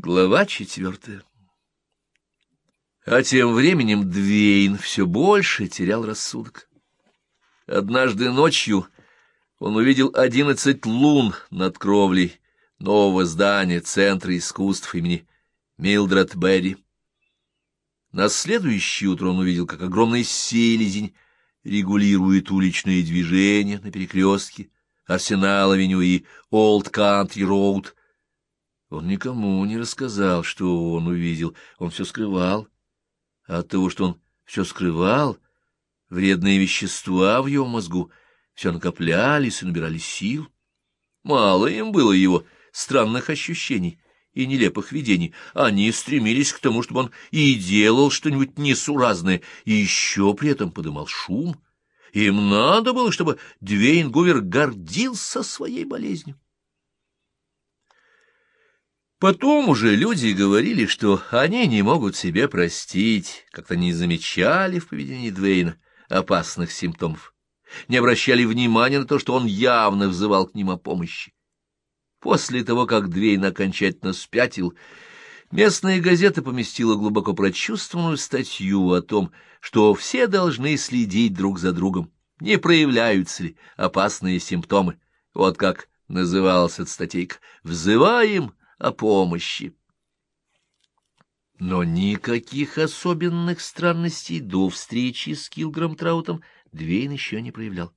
Глава четвертая А тем временем Двейн все больше терял рассудок. Однажды ночью он увидел одиннадцать лун над кровлей нового здания Центра искусств имени Милдред Берри. На следующее утро он увидел, как огромный селезень регулирует уличные движения на перекрестке Арсенал-авеню и Олд-Кантри-Роуд, он никому не рассказал, что он увидел, он все скрывал. А от того, что он все скрывал, вредные вещества в его мозгу все накоплялись и набирали сил. Мало им было его странных ощущений и нелепых видений. Они стремились к тому, чтобы он и делал что-нибудь несуразное, и еще при этом подымал шум. Им надо было, чтобы Двейн Гувер гордился своей болезнью. Потом уже люди говорили, что они не могут себе простить, как-то не замечали в поведении Двейна опасных симптомов, не обращали внимания на то, что он явно взывал к ним о помощи. После того, как Двейн окончательно спятил, местная газета поместила глубоко прочувствованную статью о том, что все должны следить друг за другом, не проявляются ли опасные симптомы. Вот как называлась эта статейка «Взываем о помощи. Но никаких особенных странностей до встречи с Килгром Траутом Двейн еще не проявлял.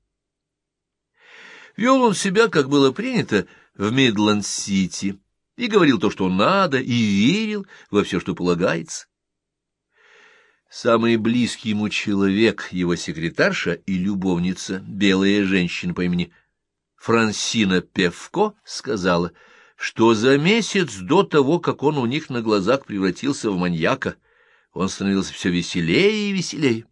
Вел он себя, как было принято, в Мидленд-Сити, и говорил то, что надо, и верил во все, что полагается. Самый близкий ему человек, его секретарша и любовница, белая женщина по имени Франсина Певко, сказала — что за месяц до того, как он у них на глазах превратился в маньяка, он становился все веселее и веселее.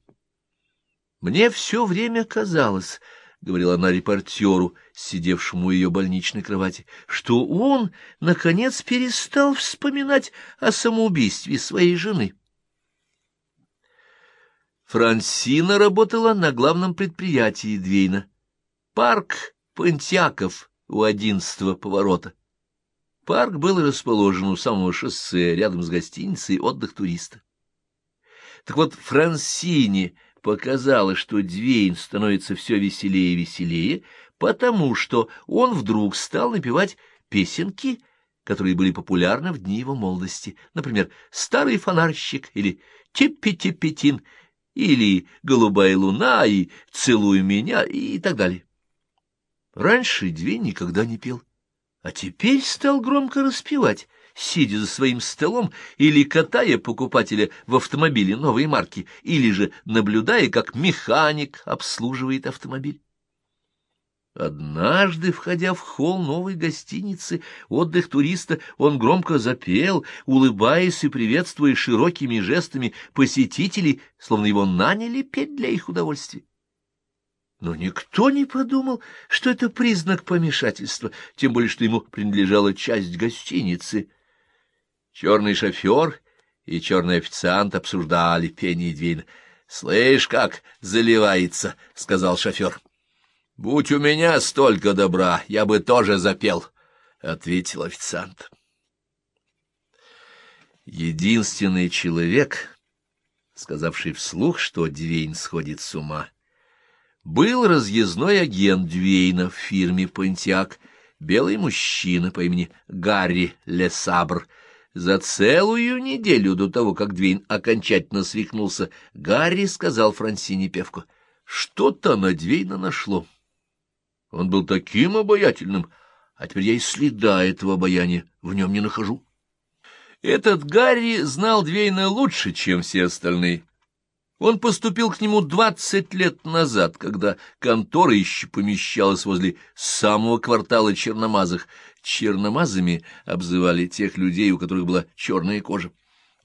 «Мне все время казалось», — говорила она репортеру, сидевшему у ее больничной кровати, что он, наконец, перестал вспоминать о самоубийстве своей жены. Франсина работала на главном предприятии Двейна — парк Пантьяков у одиннадцатого поворота. Парк был расположен у самого шоссе, рядом с гостиницей «Отдых туриста». Так вот, Франсине показалось, что Двейн становится все веселее и веселее, потому что он вдруг стал напевать песенки, которые были популярны в дни его молодости, например, «Старый фонарщик» или «Типпи-типпитин» или «Голубая луна» и «Целуй меня» и так далее. Раньше Двейн никогда не пел а теперь стал громко распевать, сидя за своим столом или катая покупателя в автомобиле новой марки, или же наблюдая, как механик обслуживает автомобиль. Однажды, входя в холл новой гостиницы «Отдых туриста», он громко запел, улыбаясь и приветствуя широкими жестами посетителей, словно его наняли петь для их удовольствия. Но никто не подумал, что это признак помешательства, тем более, что ему принадлежала часть гостиницы. Черный шофер и черный официант обсуждали пение Двейна. — Слышь, как заливается, — сказал шофер. — Будь у меня столько добра, я бы тоже запел, — ответил официант. Единственный человек, сказавший вслух, что Двейн сходит с ума, — был разъездной агент Двейна в фирме «Понтиак», белый мужчина по имени Гарри Лесабр. За целую неделю до того, как Двейн окончательно свихнулся, Гарри сказал Франсине Певку, что-то на Двейна нашло. Он был таким обаятельным, а теперь я и следа этого обаяния в нем не нахожу. Этот Гарри знал Двейна лучше, чем все остальные. Он поступил к нему двадцать лет назад, когда контора еще помещалась возле самого квартала Черномазых. Черномазами обзывали тех людей, у которых была черная кожа.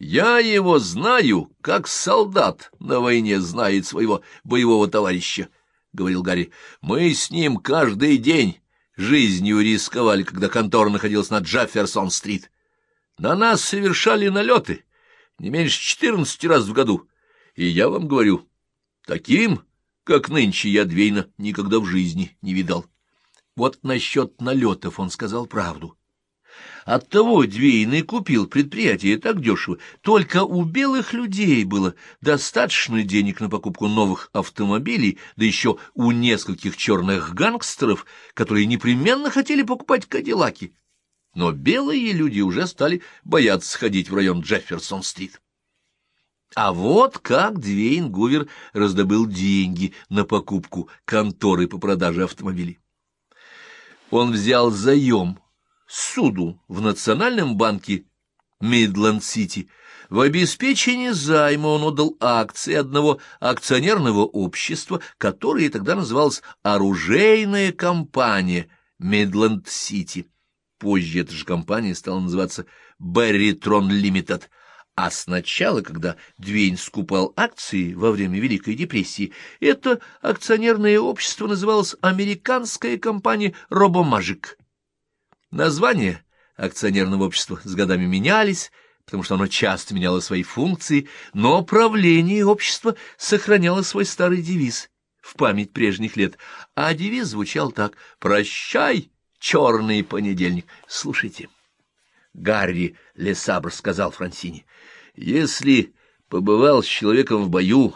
«Я его знаю, как солдат на войне знает своего боевого товарища», — говорил Гарри. «Мы с ним каждый день жизнью рисковали, когда контора находилась на Джефферсон-стрит. На нас совершали налеты не меньше четырнадцати раз в году». И я вам говорю, таким, как нынче я Двейна, никогда в жизни не видал. Вот насчет налетов он сказал правду. Оттого Двейн и купил предприятие так дешево. Только у белых людей было достаточно денег на покупку новых автомобилей, да еще у нескольких черных гангстеров, которые непременно хотели покупать кадиллаки. Но белые люди уже стали бояться сходить в район Джефферсон-стрит. А вот как Двейн Гувер раздобыл деньги на покупку конторы по продаже автомобилей. Он взял заем, ссуду в Национальном банке Мидленд-Сити. В обеспечении займа он отдал акции одного акционерного общества, которое тогда называлось «Оружейная компания Мидленд-Сити». Позже эта же компания стала называться «Берритрон Лимитед», а сначала, когда Двейн скупал акции во время Великой депрессии, это акционерное общество называлось «Американская компания Робомажик». Названия акционерного общества с годами менялись, потому что оно часто меняло свои функции, но правление общества сохраняло свой старый девиз в память прежних лет, а девиз звучал так «Прощай, черный понедельник». Слушайте. Гарри Лесабр сказал Франсине, «Если побывал с человеком в бою,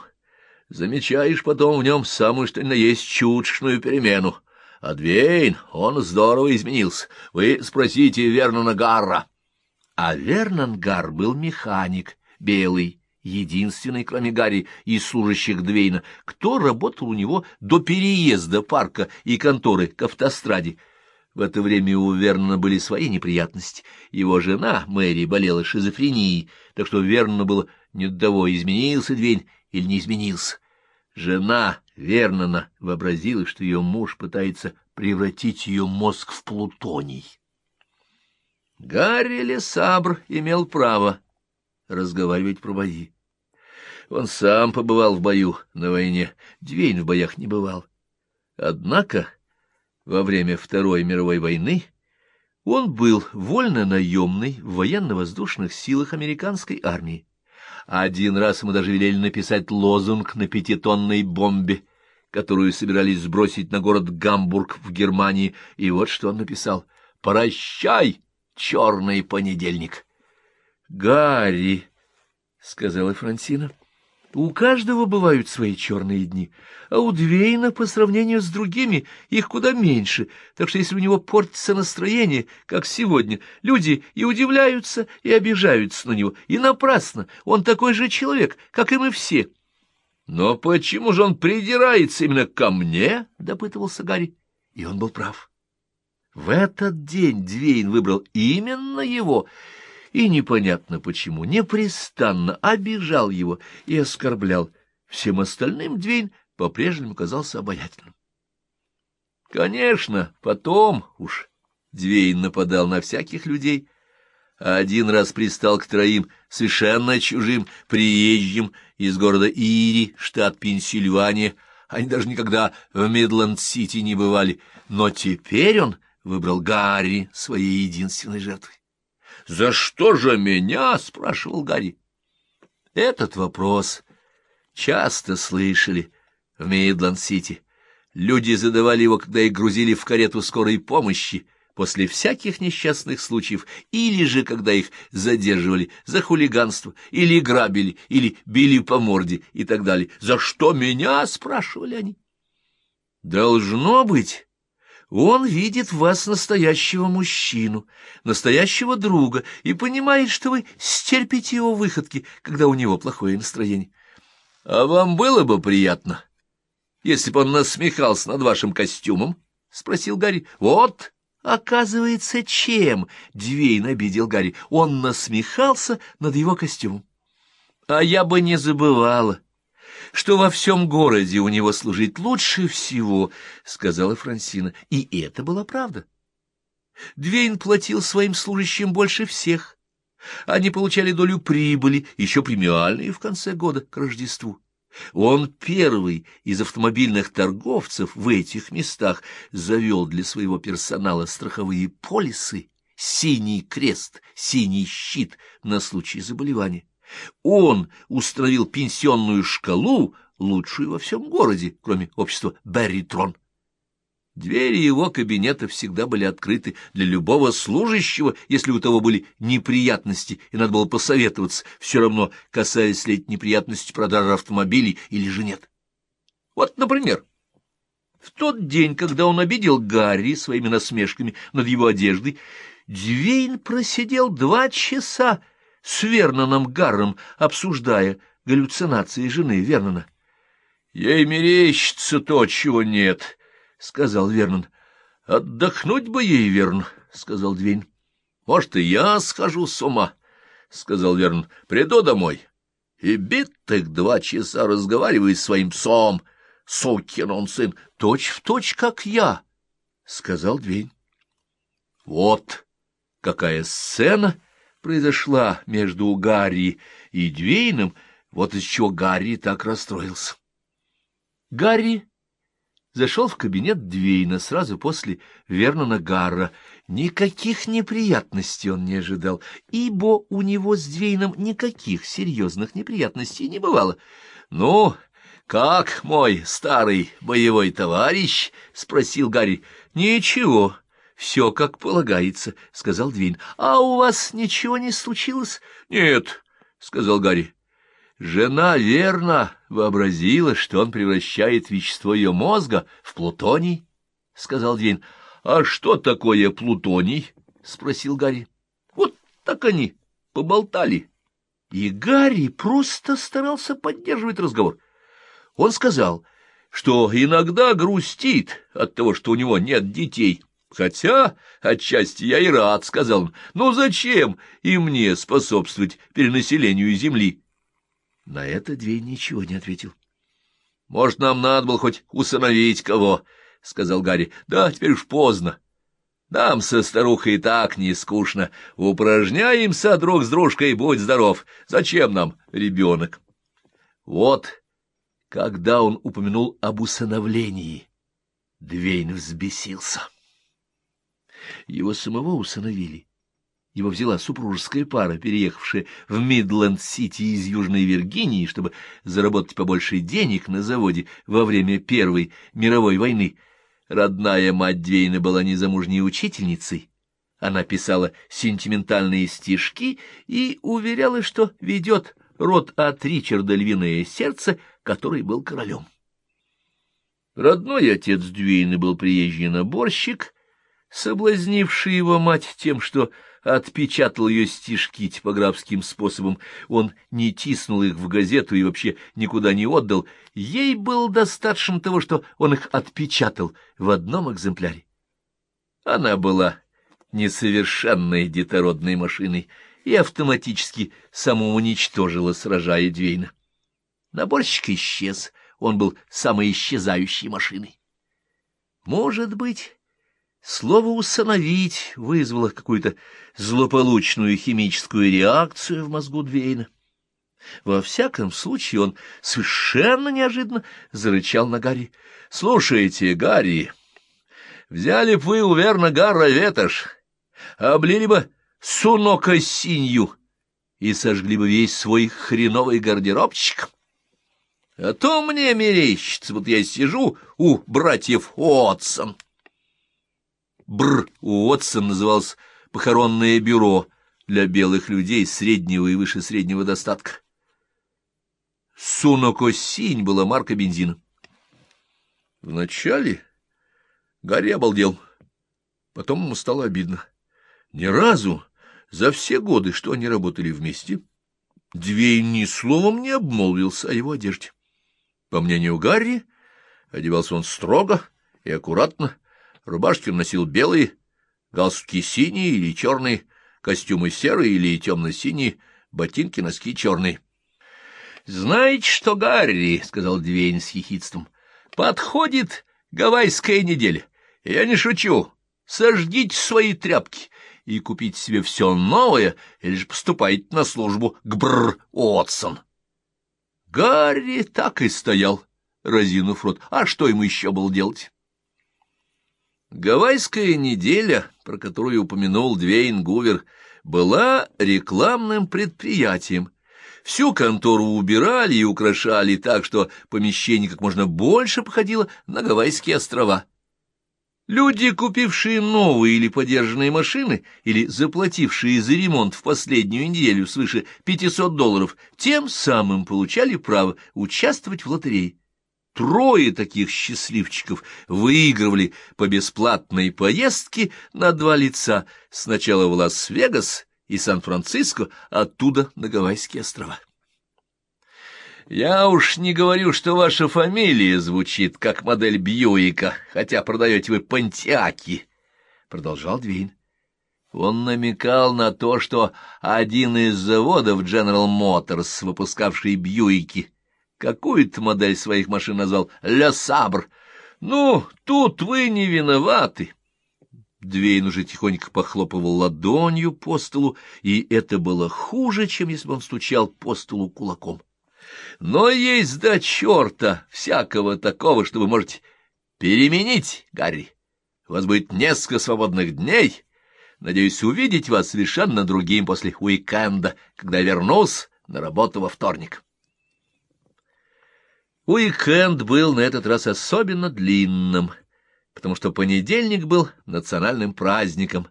замечаешь потом в нем самую что ни на есть чудшную перемену. А Двейн, он здорово изменился. Вы спросите Вернона Гарра». А Вернон Гар был механик, белый, единственный, кроме Гарри, из служащих Двейна, кто работал у него до переезда парка и конторы к автостраде. В это время у Вернона были свои неприятности. Его жена, Мэри, болела шизофренией, так что Вернону было не до того, изменился Двейн или не изменился. Жена Вернона вообразила, что ее муж пытается превратить ее мозг в плутоний. Гарри Лесабр имел право разговаривать про бои. Он сам побывал в бою на войне, Двейн в боях не бывал. Однако во время Второй мировой войны он был вольно-наемный в военно-воздушных силах американской армии. Один раз ему даже велели написать лозунг на пятитонной бомбе, которую собирались сбросить на город Гамбург в Германии, и вот что он написал. «Прощай, черный понедельник!» «Гарри!» — сказала Франсина. У каждого бывают свои черные дни, а у Двейна по сравнению с другими их куда меньше, так что если у него портится настроение, как сегодня, люди и удивляются, и обижаются на него, и напрасно, он такой же человек, как и мы все. — Но почему же он придирается именно ко мне? — допытывался Гарри, и он был прав. В этот день Двейн выбрал именно его — и непонятно почему непрестанно обижал его и оскорблял. Всем остальным Двейн по-прежнему казался обаятельным. Конечно, потом уж Двейн нападал на всяких людей, а один раз пристал к троим совершенно чужим приезжим из города Ири, штат Пенсильвания. Они даже никогда в Мидленд-Сити не бывали, но теперь он выбрал Гарри своей единственной жертвой. «За что же меня?» — спрашивал Гарри. Этот вопрос часто слышали в Мейдланд-Сити. Люди задавали его, когда их грузили в карету скорой помощи, после всяких несчастных случаев, или же когда их задерживали за хулиганство, или грабили, или били по морде и так далее. «За что меня?» — спрашивали они. «Должно быть, он видит в вас настоящего мужчину, настоящего друга, и понимает, что вы стерпите его выходки, когда у него плохое настроение. А вам было бы приятно, если бы он насмехался над вашим костюмом? — спросил Гарри. — Вот, оказывается, чем? — Двейн обидел Гарри. Он насмехался над его костюмом. — А я бы не забывала. — что во всем городе у него служить лучше всего, — сказала Франсина. И это была правда. Двейн платил своим служащим больше всех. Они получали долю прибыли, еще премиальные в конце года к Рождеству. Он первый из автомобильных торговцев в этих местах завел для своего персонала страховые полисы, синий крест, синий щит на случай заболевания. Он установил пенсионную шкалу, лучшую во всем городе, кроме общества Берритрон. Двери его кабинета всегда были открыты для любого служащего, если у того были неприятности, и надо было посоветоваться, все равно, касаясь ли эти неприятности продажи автомобилей или же нет. Вот, например, в тот день, когда он обидел Гарри своими насмешками над его одеждой, Двейн просидел два часа с Верноном Гарром, обсуждая галлюцинации жены Вернона. — Ей мерещится то, чего нет, — сказал Вернон. — Отдохнуть бы ей, Верн, — сказал Двейн. — Может, и я схожу с ума, — сказал Верн. — Приду домой. И битых два часа разговаривает с своим псом, сукин он сын, точь-в-точь, как я, — сказал Двейн. Вот какая сцена произошла между Гарри и Двейном, вот из чего Гарри так расстроился. Гарри зашел в кабинет Двейна сразу после Вернона Гарра. Никаких неприятностей он не ожидал, ибо у него с Двейном никаких серьезных неприятностей не бывало. — Ну, как мой старый боевой товарищ? — спросил Гарри. — Ничего, все как полагается, — сказал Двейн. — А у вас ничего не случилось? — Нет, — сказал Гарри. Жена верно вообразила, что он превращает вещество ее мозга в плутоний, — сказал Двейн. — А что такое плутоний? — спросил Гарри. — Вот так они поболтали. И Гарри просто старался поддерживать разговор. Он сказал, что иногда грустит от того, что у него нет детей. Хотя, отчасти я и рад, — сказал он, — ну зачем и мне способствовать перенаселению Земли? На это Двейн ничего не ответил. — Может, нам надо было хоть усыновить кого, — сказал Гарри. — Да, теперь уж поздно. Нам со старухой и так не скучно. Упражняемся друг с дружкой, будь здоров. Зачем нам ребенок? Вот, когда он упомянул об усыновлении, Двейн взбесился. Его самого усыновили его взяла супружеская пара, переехавшая в Мидленд-Сити из Южной Виргинии, чтобы заработать побольше денег на заводе во время Первой мировой войны. Родная мать Двейна была незамужней учительницей. Она писала сентиментальные стишки и уверяла, что ведет род от Ричарда Львиное Сердце, который был королем. Родной отец Двейна был приезжий наборщик, соблазнивший его мать тем, что отпечатал ее стишки типографским способом, он не тиснул их в газету и вообще никуда не отдал, ей было достаточно того, что он их отпечатал в одном экземпляре. Она была несовершенной детородной машиной и автоматически самоуничтожила, сражая Двейна. Наборщик исчез, он был самоисчезающей машиной. Может быть... Слово «усыновить» вызвало какую-то злополучную химическую реакцию в мозгу Двейна. Во всяком случае, он совершенно неожиданно зарычал на Гарри. — Слушайте, Гарри, взяли б вы у Верна Гарра ветошь, облили бы сунока синью и сожгли бы весь свой хреновый гардеробчик. А то мне мерещится, вот я сижу у братьев Уотсон. Бр у Уотсон называлось «похоронное бюро» для белых людей среднего и выше среднего достатка. Сунокосинь была марка бензина. Вначале Гарри обалдел. Потом ему стало обидно. Ни разу за все годы, что они работали вместе, Двейн ни словом не обмолвился о его одежде. По мнению Гарри, одевался он строго и аккуратно, Рубашки он носил белые, галстуки синие или черные, костюмы серые или темно-синие, ботинки, носки черные. — Знаете что, Гарри, — сказал Двейн с хихидством, — подходит гавайская неделя. Я не шучу. Сожгите свои тряпки и купите себе все новое, или же поступайте на службу к Бр Отсон. Гарри так и стоял, разинув рот. А что ему еще было делать? Гавайская неделя, про которую упомянул Двейн Гувер, была рекламным предприятием. Всю контору убирали и украшали так, что помещение как можно больше походило на Гавайские острова. Люди, купившие новые или подержанные машины, или заплатившие за ремонт в последнюю неделю свыше 500 долларов, тем самым получали право участвовать в лотерее. Трое таких счастливчиков выигрывали по бесплатной поездке на два лица сначала в Лас-Вегас и Сан-Франциско, оттуда на Гавайские острова. Я уж не говорю, что ваша фамилия звучит как модель Бьюика, хотя продаете вы пантиаки, — продолжал Двин. Он намекал на то, что один из заводов General Motors, выпускавший Бьюики, какую-то модель своих машин назвал «Ля Сабр». Ну, тут вы не виноваты. Двейн уже тихонько похлопывал ладонью по столу, и это было хуже, чем если бы он стучал по столу кулаком. Но есть до черта всякого такого, что вы можете переменить, Гарри. У вас будет несколько свободных дней. Надеюсь увидеть вас совершенно другим после уикенда, когда вернусь на работу во вторник. Уикенд был на этот раз особенно длинным, потому что понедельник был национальным праздником,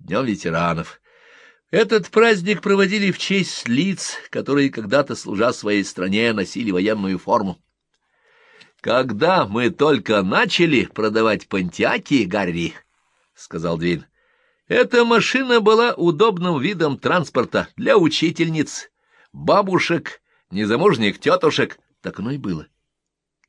Днем ветеранов. Этот праздник проводили в честь лиц, которые когда-то, служа своей стране, носили военную форму. «Когда мы только начали продавать пантиаки, Гарри, — сказал Двин, — эта машина была удобным видом транспорта для учительниц, бабушек, незамужних тетушек. Так оно и было.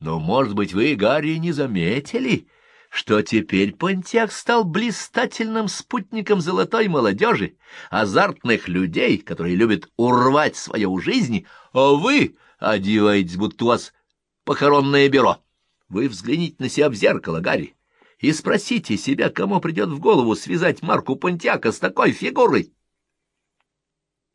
Но, может быть, вы, Гарри, не заметили, — что теперь Понтяк стал блистательным спутником золотой молодежи, азартных людей, которые любят урвать свое у жизни, а вы одеваетесь, будто у вас похоронное бюро. Вы взгляните на себя в зеркало, Гарри, и спросите себя, кому придет в голову связать Марку Понтяка с такой фигурой.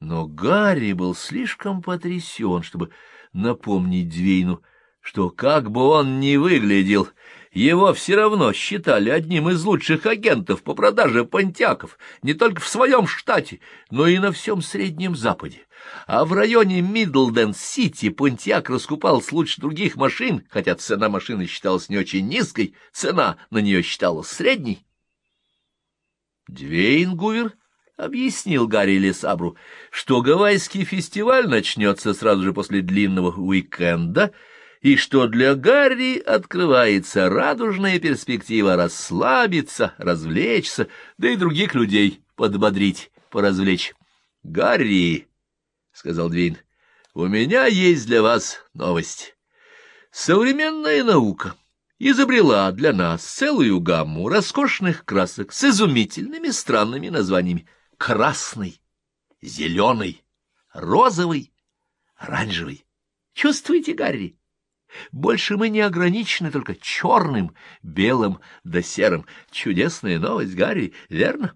Но Гарри был слишком потрясен, чтобы напомнить Двейну, что как бы он ни выглядел, его все равно считали одним из лучших агентов по продаже понтяков не только в своем штате, но и на всем Среднем Западе. А в районе Миддлден-Сити понтяк раскупался лучше других машин, хотя цена машины считалась не очень низкой, цена на нее считалась средней. Двейнгувер объяснил Гарри Лесабру, что гавайский фестиваль начнется сразу же после длинного уикенда — и что для Гарри открывается радужная перспектива расслабиться, развлечься, да и других людей подбодрить, поразвлечь. — Гарри, — сказал Двин, — у меня есть для вас новость. Современная наука изобрела для нас целую гамму роскошных красок с изумительными странными названиями. Красный, зеленый, розовый, оранжевый. Чувствуете, Гарри? Больше мы не ограничены только черным, белым да серым. Чудесная новость, Гарри, верно?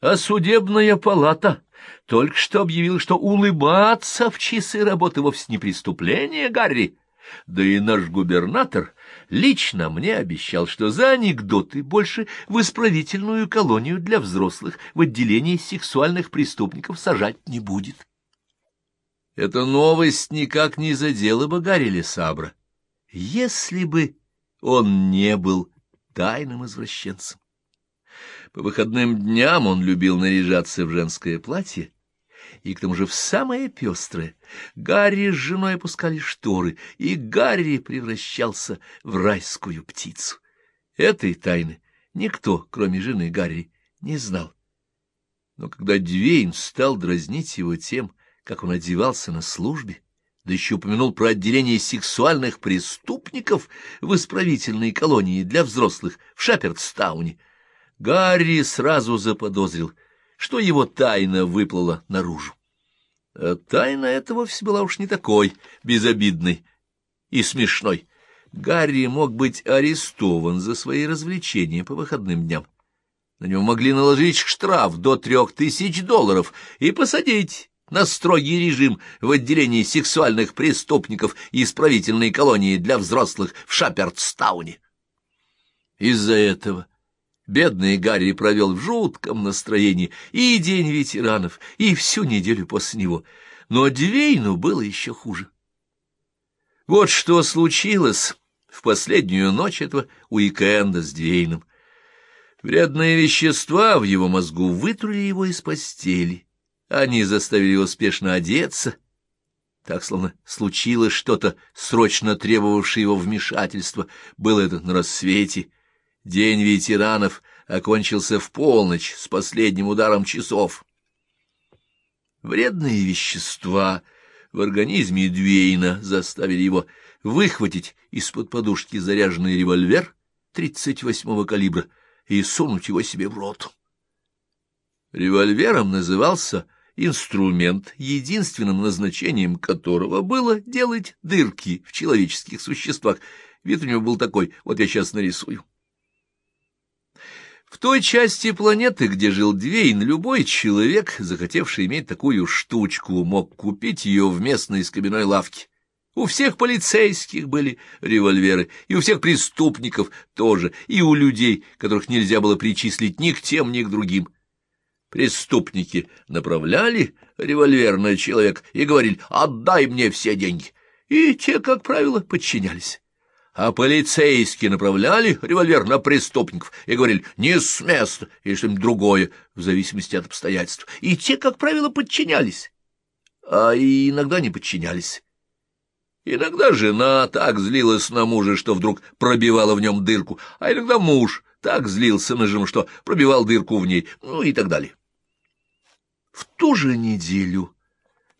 А судебная палата только что объявила, что улыбаться в часы работы вовсе не преступление, Гарри. Да и наш губернатор лично мне обещал, что за анекдоты больше в исправительную колонию для взрослых в отделении сексуальных преступников сажать не будет. Эта новость никак не задела бы Гарри Лесабра если бы он не был тайным извращенцем. По выходным дням он любил наряжаться в женское платье, и к тому же в самое пестрое. Гарри с женой опускали шторы, и Гарри превращался в райскую птицу. Этой тайны никто, кроме жены Гарри, не знал. Но когда Двейн стал дразнить его тем, как он одевался на службе, да еще упомянул про отделение сексуальных преступников в исправительной колонии для взрослых в Шапердстауне, Гарри сразу заподозрил, что его тайна выплыла наружу. А тайна эта вовсе была уж не такой безобидной и смешной. Гарри мог быть арестован за свои развлечения по выходным дням. На него могли наложить штраф до трех тысяч долларов и посадить на строгий режим в отделении сексуальных преступников и исправительной колонии для взрослых в Шапердстауне. Из-за этого бедный Гарри провел в жутком настроении и День ветеранов, и всю неделю после него, но Двейну было еще хуже. Вот что случилось в последнюю ночь этого уикенда с Двейном. Вредные вещества в его мозгу вытрули его из постели. Они заставили его спешно одеться, так, словно случилось что-то, срочно требовавшее его вмешательства. Было это на рассвете. День ветеранов окончился в полночь с последним ударом часов. Вредные вещества в организме Двейна заставили его выхватить из-под подушки заряженный револьвер 38-го калибра и сунуть его себе в рот. Револьвером назывался инструмент, единственным назначением которого было делать дырки в человеческих существах. Вид у него был такой, вот я сейчас нарисую. В той части планеты, где жил Двейн, любой человек, захотевший иметь такую штучку, мог купить ее в местной скобяной лавке. У всех полицейских были револьверы, и у всех преступников тоже, и у людей, которых нельзя было причислить ни к тем, ни к другим. Преступники направляли револьвер на человека и говорили «отдай мне все деньги», и те, как правило, подчинялись. А полицейские направляли револьвер на преступников и говорили «не с места» или что-нибудь другое, в зависимости от обстоятельств. И те, как правило, подчинялись, а иногда не подчинялись. Иногда жена так злилась на мужа, что вдруг пробивала в нем дырку, а иногда муж так злился на жену, что пробивал дырку в ней, ну и так далее. В ту же неделю,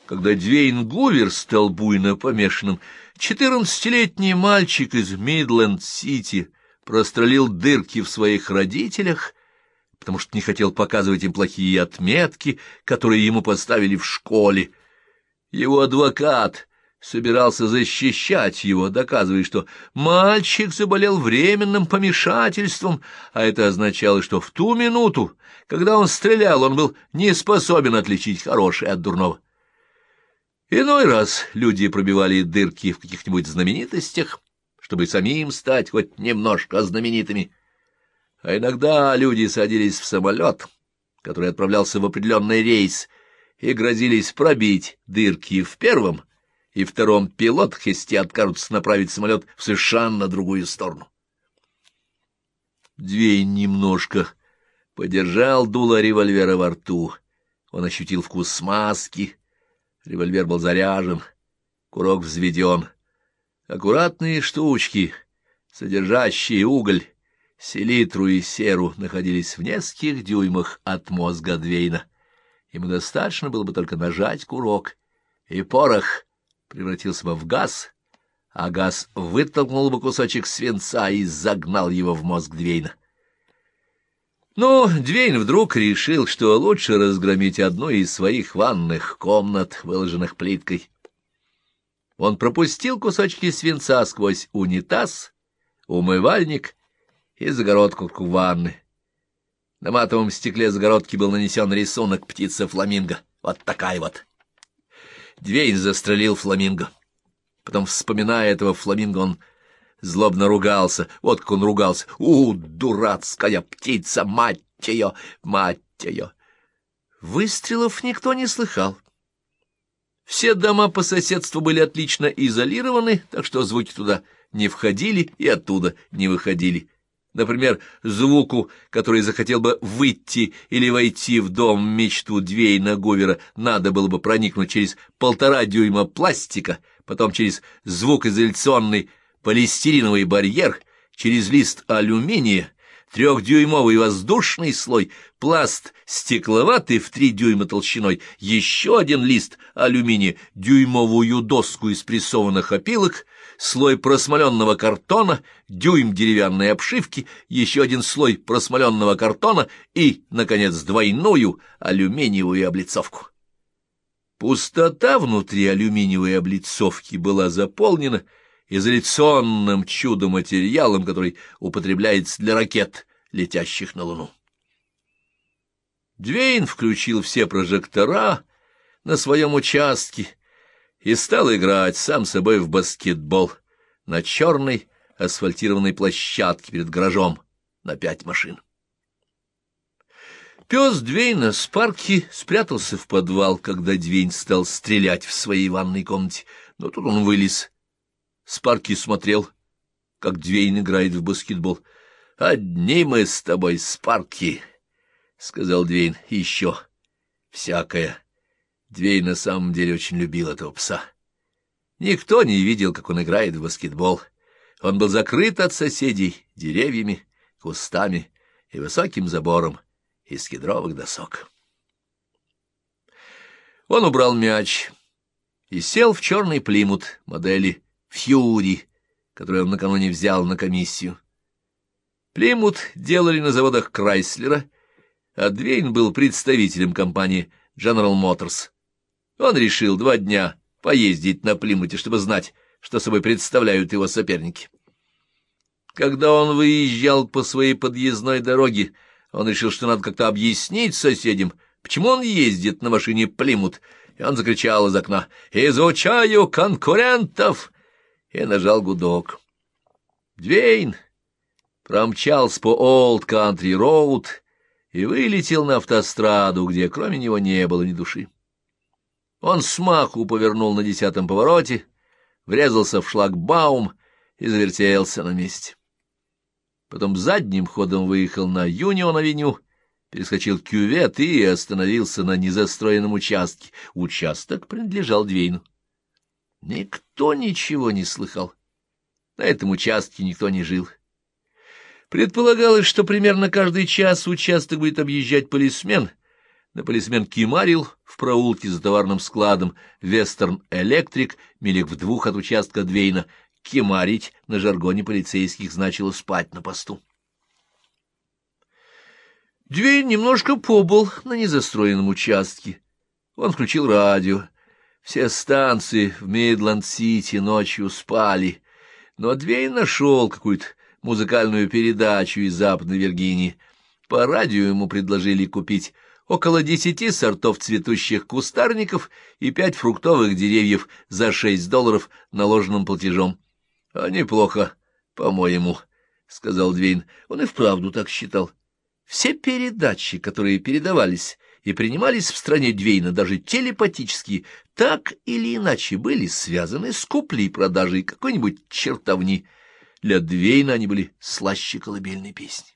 когда Двейн Гувер стал буйно помешанным, четырнадцатилетний мальчик из Мидленд-Сити прострелил дырки в своих родителях, потому что не хотел показывать им плохие отметки, которые ему поставили в школе. Его адвокат собирался защищать его, доказывая, что мальчик заболел временным помешательством, а это означало, что в ту минуту, когда он стрелял, он был не способен отличить хорошее от дурного. Иной раз люди пробивали дырки в каких-нибудь знаменитостях, чтобы самим стать хоть немножко знаменитыми. А иногда люди садились в самолет, который отправлялся в определенный рейс, и грозились пробить дырки в первом и втором пилот, если откажутся направить самолет в совершенно другую сторону. Двейн немножко подержал дуло револьвера во рту. Он ощутил вкус смазки. Револьвер был заряжен, курок взведен. Аккуратные штучки, содержащие уголь, селитру и серу, находились в нескольких дюймах от мозга Двейна. Ему достаточно было бы только нажать курок, и порох превратился бы в газ, а газ вытолкнул бы кусочек свинца и загнал его в мозг Двейна. Но Двейн вдруг решил, что лучше разгромить одну из своих ванных комнат, выложенных плиткой. Он пропустил кусочки свинца сквозь унитаз, умывальник и загородку к ванны. На матовом стекле загородки был нанесен рисунок птицы-фламинго. Вот такая вот. Двейн застрелил фламинго. Потом, вспоминая этого фламинго, он злобно ругался. Вот как он ругался. «У, дурацкая птица, мать ее, мать ее!» Выстрелов никто не слыхал. Все дома по соседству были отлично изолированы, так что звуки туда не входили и оттуда не выходили. Например, звуку, который захотел бы выйти или войти в дом мечту Двейна Говера, надо было бы проникнуть через полтора дюйма пластика, потом через звукоизоляционный полистириновый барьер, через лист алюминия, трехдюймовый воздушный слой, пласт стекловатый в три дюйма толщиной, еще один лист алюминия, дюймовую доску из прессованных опилок, слой просмоленного картона, дюйм деревянной обшивки, еще один слой просмоленного картона и, наконец, двойную алюминиевую облицовку. Пустота внутри алюминиевой облицовки была заполнена изоляционным чудо-материалом, который употребляется для ракет, летящих на Луну. Двейн включил все прожектора на своем участке, и стал играть сам собой в баскетбол на черной асфальтированной площадке перед гаражом на пять машин. Пес Двейна Спарки спрятался в подвал, когда Двейн стал стрелять в своей ванной комнате, но тут он вылез. Спарки смотрел, как Двейн играет в баскетбол. Одни мы с тобой спарки, — сказал Двейн, — еще всякое. Двейн на самом деле очень любил этого пса. Никто не видел, как он играет в баскетбол. Он был закрыт от соседей деревьями, кустами и высоким забором из кедровых досок. Он убрал мяч и сел в черный плимут модели «Фьюри», которую он накануне взял на комиссию. Плимут делали на заводах Крайслера, а Двейн был представителем компании General Motors. Он решил два дня поездить на Плимуте, чтобы знать, что собой представляют его соперники. Когда он выезжал по своей подъездной дороге, он решил, что надо как-то объяснить соседям, почему он ездит на машине Плимут, и он закричал из окна «Изучаю конкурентов!» И нажал гудок. Двейн промчался по Олд Кантри Роуд и вылетел на автостраду, где кроме него не было ни души. Он смаху повернул на десятом повороте, врезался в шлагбаум и завертелся на месте. Потом задним ходом выехал на Юнион-авеню, перескочил кювет и остановился на незастроенном участке. Участок принадлежал Двейну. Никто ничего не слыхал. На этом участке никто не жил. Предполагалось, что примерно каждый час участок будет объезжать полисмен. Но полисмен кемарил в проулке за товарным складом «Вестерн Электрик», милях в двух от участка Двейна. Кемарить на жаргоне полицейских значило спать на посту. Двейн немножко побыл на незастроенном участке. Он включил радио. Все станции в Мидланд-Сити ночью спали, но Двейн нашел какую-то музыкальную передачу из Западной Виргинии. По радио ему предложили купить около десяти сортов цветущих кустарников и пять фруктовых деревьев за шесть долларов наложенным платежом. — А неплохо, по-моему, — сказал Двейн. Он и вправду так считал. Все передачи, которые передавались и принимались в стране Двейна, даже телепатические, так или иначе были связаны с куплей и продажей какой-нибудь чертовни — для Двейна они были слаще колыбельной песни.